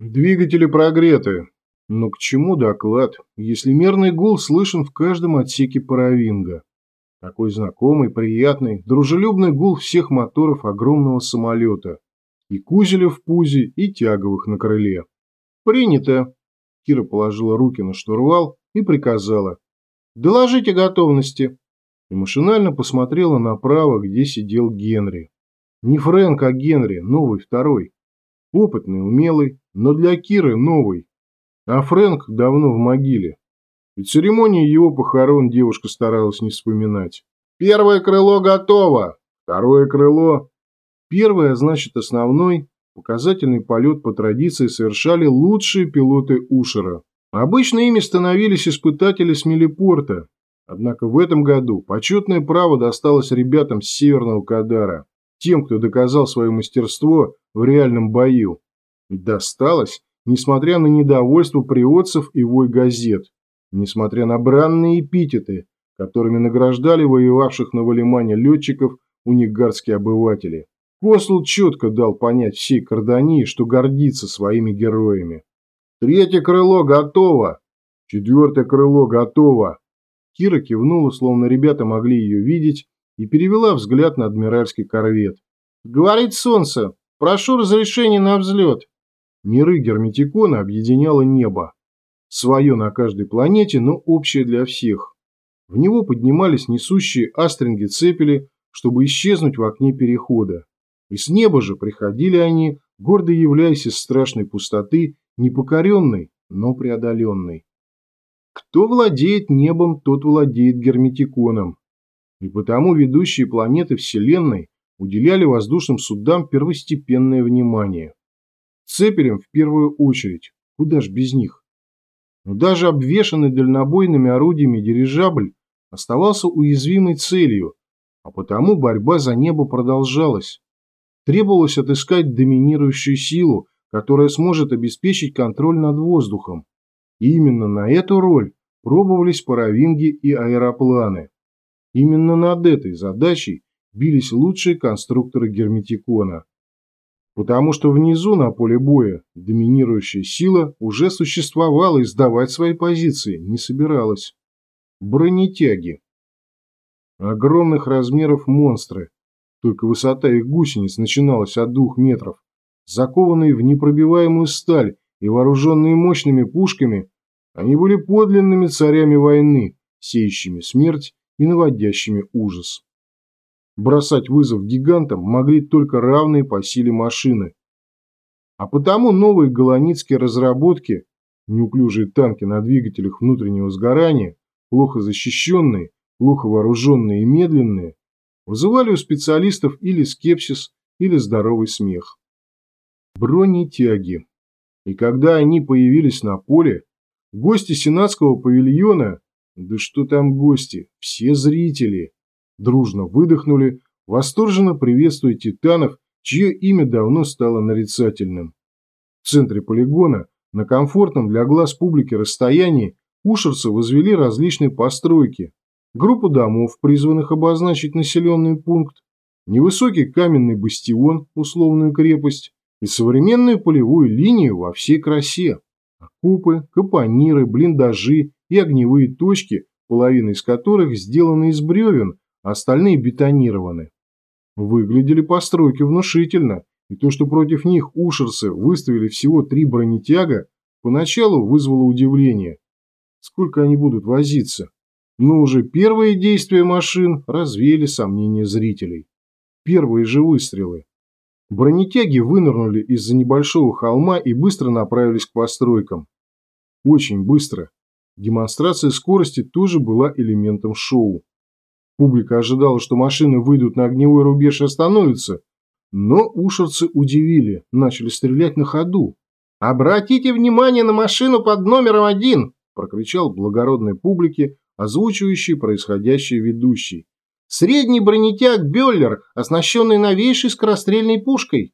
Двигатели прогреты. Но к чему доклад, если мерный гул слышен в каждом отсеке паровинга? Такой знакомый, приятный, дружелюбный гул всех моторов огромного самолета. И кузеля в пузе, и тяговых на крыле. Принято. Кира положила руки на штурвал и приказала. Доложите готовности. И машинально посмотрела направо, где сидел Генри. Не Фрэнк, а Генри, новый второй. Опытный, умелый, но для Киры новый. А Фрэнк давно в могиле. И церемонии его похорон девушка старалась не вспоминать. «Первое крыло готово! Второе крыло...» Первое, значит основной, показательный полет по традиции совершали лучшие пилоты Ушера. Обычно ими становились испытатели с. Однако в этом году почетное право досталось ребятам с Северного Кадара, тем, кто доказал свое мастерство в реальном бою. Досталось, несмотря на недовольство приотцев и вой газет, несмотря на бранные эпитеты, которыми награждали воевавших на Валимане летчиков унигарские обыватели. Консул четко дал понять всей Кардании, что гордится своими героями. «Третье крыло готово! Четвертое крыло готово!» Кира кивнула, словно ребята могли ее видеть, и перевела взгляд на адмиральский корвет. «Говорит солнце! Прошу разрешения на взлет!» Миры Герметикона объединяло небо. Свое на каждой планете, но общее для всех. В него поднимались несущие астринги-цепели, чтобы исчезнуть в окне перехода. И с неба же приходили они, гордо являясь из страшной пустоты, непокоренной, но преодоленной. Кто владеет небом, тот владеет герметиконом. И потому ведущие планеты Вселенной уделяли воздушным судам первостепенное внимание. Цепелем в первую очередь. Куда ж без них? Но даже обвешанный дальнобойными орудиями дирижабль оставался уязвимой целью, а потому борьба за небо продолжалась. Требовалось отыскать доминирующую силу, которая сможет обеспечить контроль над воздухом. И именно на эту роль пробовались паровинги и аэропланы. Именно над этой задачей бились лучшие конструкторы Герметикона потому что внизу на поле боя доминирующая сила уже существовала и сдавать свои позиции не собиралась. Бронетяги. Огромных размеров монстры, только высота их гусениц начиналась от двух метров, закованные в непробиваемую сталь и вооруженные мощными пушками, они были подлинными царями войны, сеющими смерть и наводящими ужас. Бросать вызов гигантам могли только равные по силе машины. А потому новые голоницкие разработки, неуклюжие танки на двигателях внутреннего сгорания, плохо защищенные, плохо вооруженные и медленные, вызывали у специалистов или скепсис, или здоровый смех. Бронетяги. И когда они появились на поле, гости сенатского павильона, да что там гости, все зрители, дружно выдохнули, восторженно приветствуя титанов, чье имя давно стало нарицательным. В центре полигона, на комфортном для глаз публики расстоянии, ушерцы возвели различные постройки, группу домов, призванных обозначить населенный пункт, невысокий каменный бастион, условную крепость, и современную полевую линию во всей красе. Окупы, капониры, блиндажи и огневые точки, половина из которых сделаны из бревен, остальные бетонированы. Выглядели постройки внушительно, и то, что против них ушерсы выставили всего три бронетяга, поначалу вызвало удивление. Сколько они будут возиться? Но уже первые действия машин развеяли сомнения зрителей. Первые же выстрелы. Бронетяги вынырнули из-за небольшого холма и быстро направились к постройкам. Очень быстро. Демонстрация скорости тоже была элементом шоу. Публика ожидала, что машины выйдут на огневой рубеж и остановятся, но ушерцы удивили, начали стрелять на ходу. «Обратите внимание на машину под номером один!» – прокричал благородной публике, озвучивающий происходящее ведущий. «Средний бронетяг Бёллер, оснащенный новейшей скорострельной пушкой!»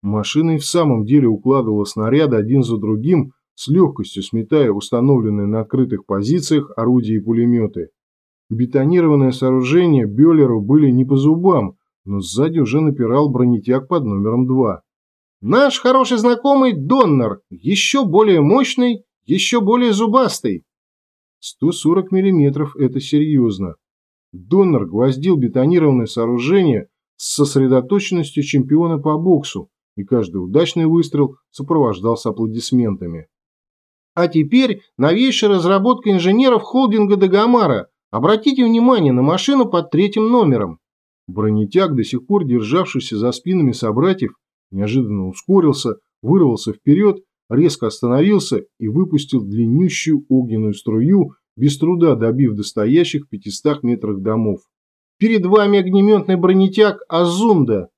Машина и в самом деле укладывала снаряды один за другим, с легкостью сметая установленные на открытых позициях орудия и пулеметы. Бетонированное сооружение Бёллеру были не по зубам, но сзади уже напирал бронетяг под номером 2. Наш хороший знакомый Доннер, еще более мощный, еще более зубастый. 140 миллиметров – это серьезно. Доннер гвоздил бетонированное сооружение с сосредоточенностью чемпиона по боксу, и каждый удачный выстрел сопровождался аплодисментами. А теперь новейшая разработка инженеров холдинга Дагомара. Обратите внимание на машину под третьим номером. Бронетяг, до сих пор державшийся за спинами собратьев, неожиданно ускорился, вырвался вперед, резко остановился и выпустил длиннющую огненную струю, без труда добив до стоящих в 500 метрах домов. «Перед вами огнеметный бронетяг Азунда!»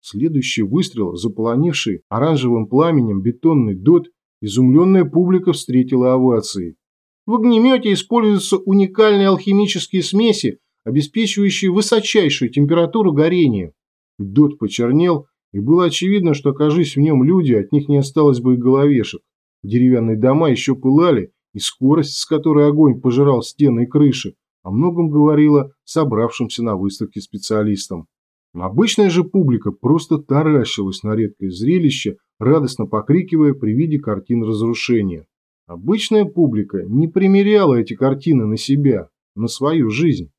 Следующий выстрел, заполонивший оранжевым пламенем бетонный дот, изумленная публика встретила овацией. В огнемете используются уникальные алхимические смеси, обеспечивающие высочайшую температуру горения. Дот почернел, и было очевидно, что, окажись в нем люди, от них не осталось бы и головешек. Деревянные дома еще пылали, и скорость, с которой огонь пожирал стены и крыши, о многом говорила собравшимся на выставке специалистам. Обычная же публика просто таращилась на редкое зрелище, радостно покрикивая при виде картин разрушения. Обычная публика не примеряла эти картины на себя, на свою жизнь.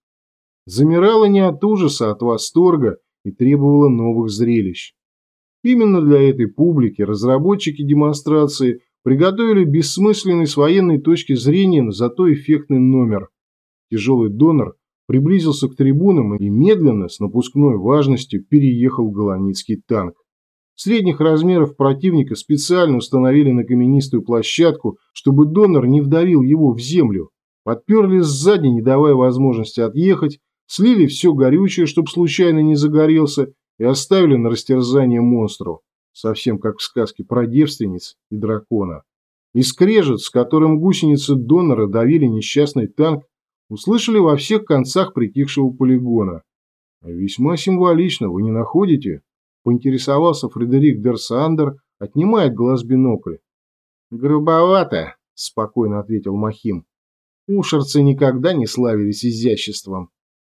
Замирала не от ужаса, а от восторга и требовала новых зрелищ. Именно для этой публики разработчики демонстрации приготовили бессмысленный с военной точки зрения, зато эффектный номер. Тяжелый донор приблизился к трибунам и медленно, с напускной важностью, переехал Голоницкий танк. Средних размеров противника специально установили на каменистую площадку, чтобы донор не вдавил его в землю. Подперли сзади, не давая возможности отъехать, слили все горючее, чтобы случайно не загорелся, и оставили на растерзание монстру, совсем как в сказке про девственниц и дракона. И скрежет, с которым гусеницы донора давили несчастный танк, услышали во всех концах притихшего полигона. «Весьма символично, вы не находите?» – поинтересовался Фредерик Дерсандер, отнимая глаз бинокль. «Грубовато», – спокойно ответил Махим. «Ушерцы никогда не славились изяществом».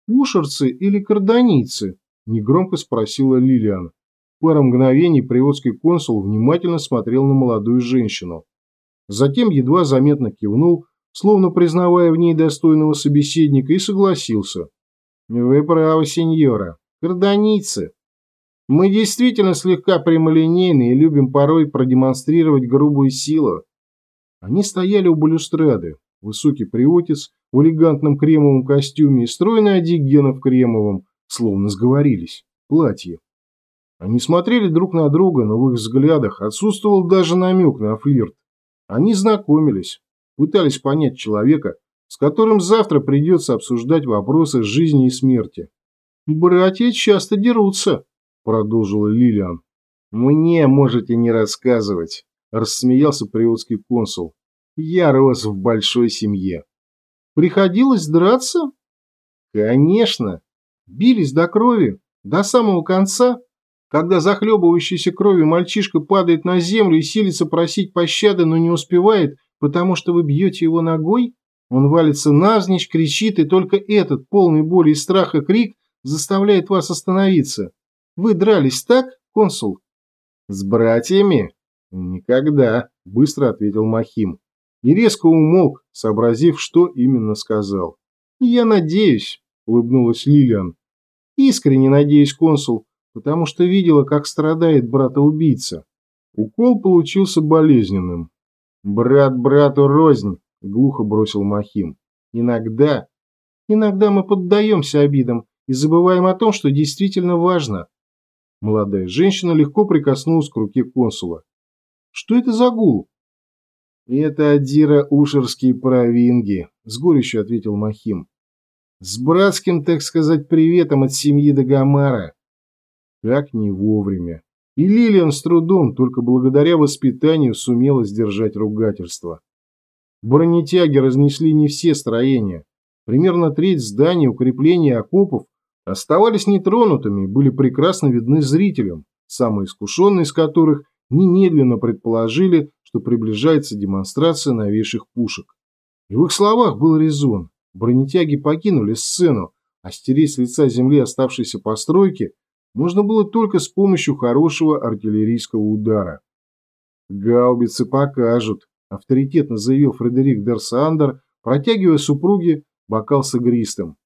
«Ушерцы или карданийцы?» – негромко спросила Лилиан. Пару мгновений приводский консул внимательно смотрел на молодую женщину. Затем едва заметно кивнул, словно признавая в ней достойного собеседника, и согласился. «Вы правы, сеньора. Карданийцы. Мы действительно слегка прямолинейны и любим порой продемонстрировать грубую силу». Они стояли у балюстрады. Высокий приотец в элегантном кремовом костюме и стройный одигена в кремовом, словно сговорились, платье. Они смотрели друг на друга, но в их взглядах отсутствовал даже намек на флирт. Они знакомились, пытались понять человека, с которым завтра придется обсуждать вопросы жизни и смерти. «Братья часто дерутся», – продолжила Лилиан. «Мне можете не рассказывать», – рассмеялся приотский консул. «Я рос в большой семье». «Приходилось драться?» «Конечно. Бились до крови, до самого конца, когда захлебывающийся кровью мальчишка падает на землю и силится просить пощады, но не успевает, потому что вы бьете его ногой? Он валится навзничь, кричит, и только этот, полный боли и страха крик, заставляет вас остановиться. Вы дрались так, консул? С братьями? Никогда, быстро ответил Махим. И резко умолк, сообразив, что именно сказал. Я надеюсь, улыбнулась Лилиан. Искренне надеюсь, консул, потому что видела, как страдает брата-убийца. Укол получился болезненным. «Брат брату рознь», — глухо бросил Махим. «Иногда, иногда мы поддаемся обидам и забываем о том, что действительно важно». Молодая женщина легко прикоснулась к руке консула. «Что это за гул?» «Это Адира Ушерские провинги», — с горечью ответил Махим. С братским, так сказать, приветом от семьи Дагомара. Как не вовремя. И Лилиан с трудом, только благодаря воспитанию, сумела сдержать ругательство. Бронетяги разнесли не все строения. Примерно треть зданий, укрепления окопов оставались нетронутыми были прекрасно видны зрителям, самые искушенные из которых немедленно предположили, что приближается демонстрация новейших пушек. И в их словах был резон. Бронетяги покинули сцену, а стереть с лица земли оставшиеся постройки можно было только с помощью хорошего артиллерийского удара. «Гаубицы покажут», – авторитетно заявил Фредерик Дерсандер, протягивая супруге бокал с игристым.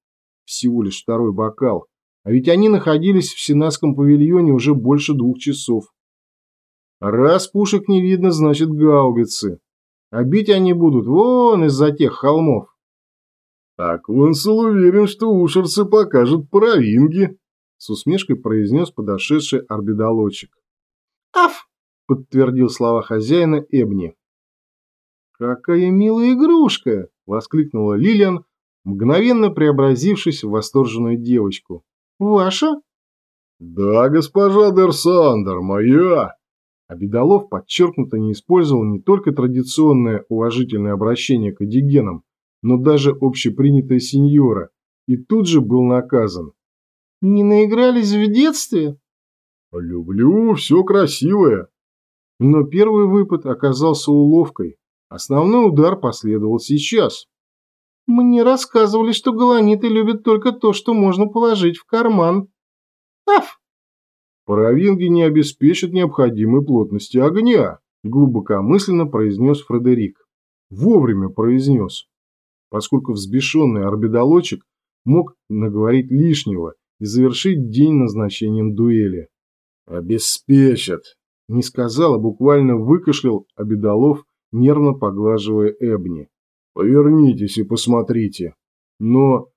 Всего лишь второй бокал, а ведь они находились в сенатском павильоне уже больше двух часов. Раз пушек не видно, значит гаубицы. А бить они будут вон из-за тех холмов. А консул уверен, что ушерцы покажут паровинги, с усмешкой произнес подошедший орбидолочек. Аф! подтвердил слова хозяина Эбни. «Какая милая игрушка!» – воскликнула Лилиан, мгновенно преобразившись в восторженную девочку. «Ваша?» «Да, госпожа Дерсандер, моя!» Обедолов подчеркнуто не использовал не только традиционное уважительное обращение к одигенам, но даже общепринятое сеньора, и тут же был наказан. «Не наигрались в детстве?» «Люблю все красивое», но первый выпад оказался уловкой. Основной удар последовал сейчас. Мне рассказывали, что голониты любят только то, что можно положить в карман. Аф! Паровинги не обеспечат необходимой плотности огня, глубокомысленно произнес Фредерик. Вовремя произнес, поскольку взбешенный орбидолочек мог наговорить лишнего и завершить день назначением дуэли. «Обеспечат!» Не сказал, а буквально выкашлял Обедолов, нервно поглаживая Эбни. «Повернитесь и посмотрите». Но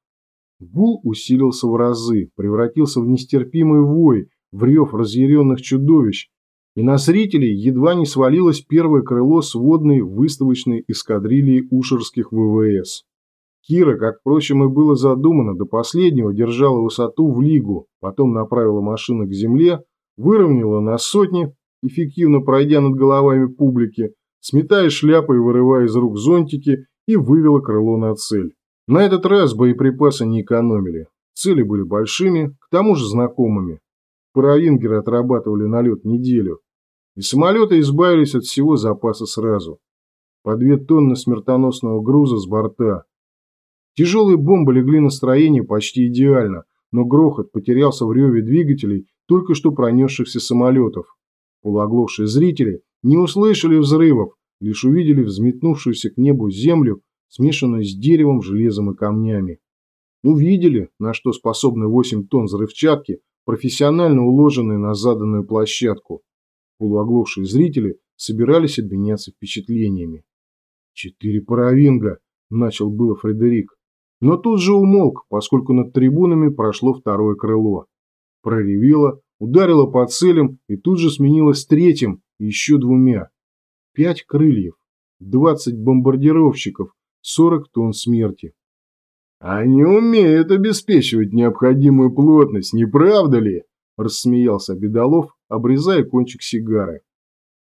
гул усилился в разы, превратился в нестерпимый вой, в рев разъяренных чудовищ, и на зрителей едва не свалилось первое крыло сводной выставочной эскадрильи ушерских ВВС. Кира, как, впрочем, и было задумано, до последнего держала высоту в лигу, потом направила машины к земле, выровняла на сотни эффективно пройдя над головами публики, сметая шляпы и вырывая из рук зонтики, и вывела крыло на цель. На этот раз боеприпасы не экономили. Цели были большими, к тому же знакомыми. Паровингеры отрабатывали налет неделю. И самолеты избавились от всего запаса сразу. По две тонны смертоносного груза с борта. Тяжелые бомбы легли на строение почти идеально, но грохот потерялся в реве двигателей только что пронесшихся самолетов. Полуоглохшие зрители не услышали взрывов, лишь увидели взметнувшуюся к небу землю, смешанную с деревом, железом и камнями. Увидели, на что способны 8 тонн взрывчатки, профессионально уложенные на заданную площадку. Полуоглохшие зрители собирались обменяться впечатлениями. «Четыре паровинга!» – начал было Фредерик. Но тут же умолк, поскольку над трибунами прошло второе крыло. Проревело, ударила по целям и тут же сменилась третьим и еще двумя. Пять крыльев, двадцать бомбардировщиков, сорок тонн смерти. «Они умеют обеспечивать необходимую плотность, не правда ли?» – рассмеялся Бедолов, обрезая кончик сигары.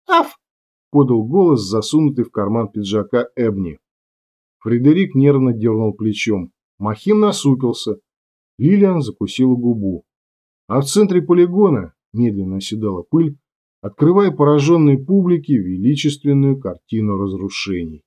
«Аф!» – подал голос, засунутый в карман пиджака Эбни. Фредерик нервно дернул плечом. Махим насупился. Лилиан закусила губу а в центре полигона медленно оседала пыль, открывая пораженной публике величественную картину разрушений.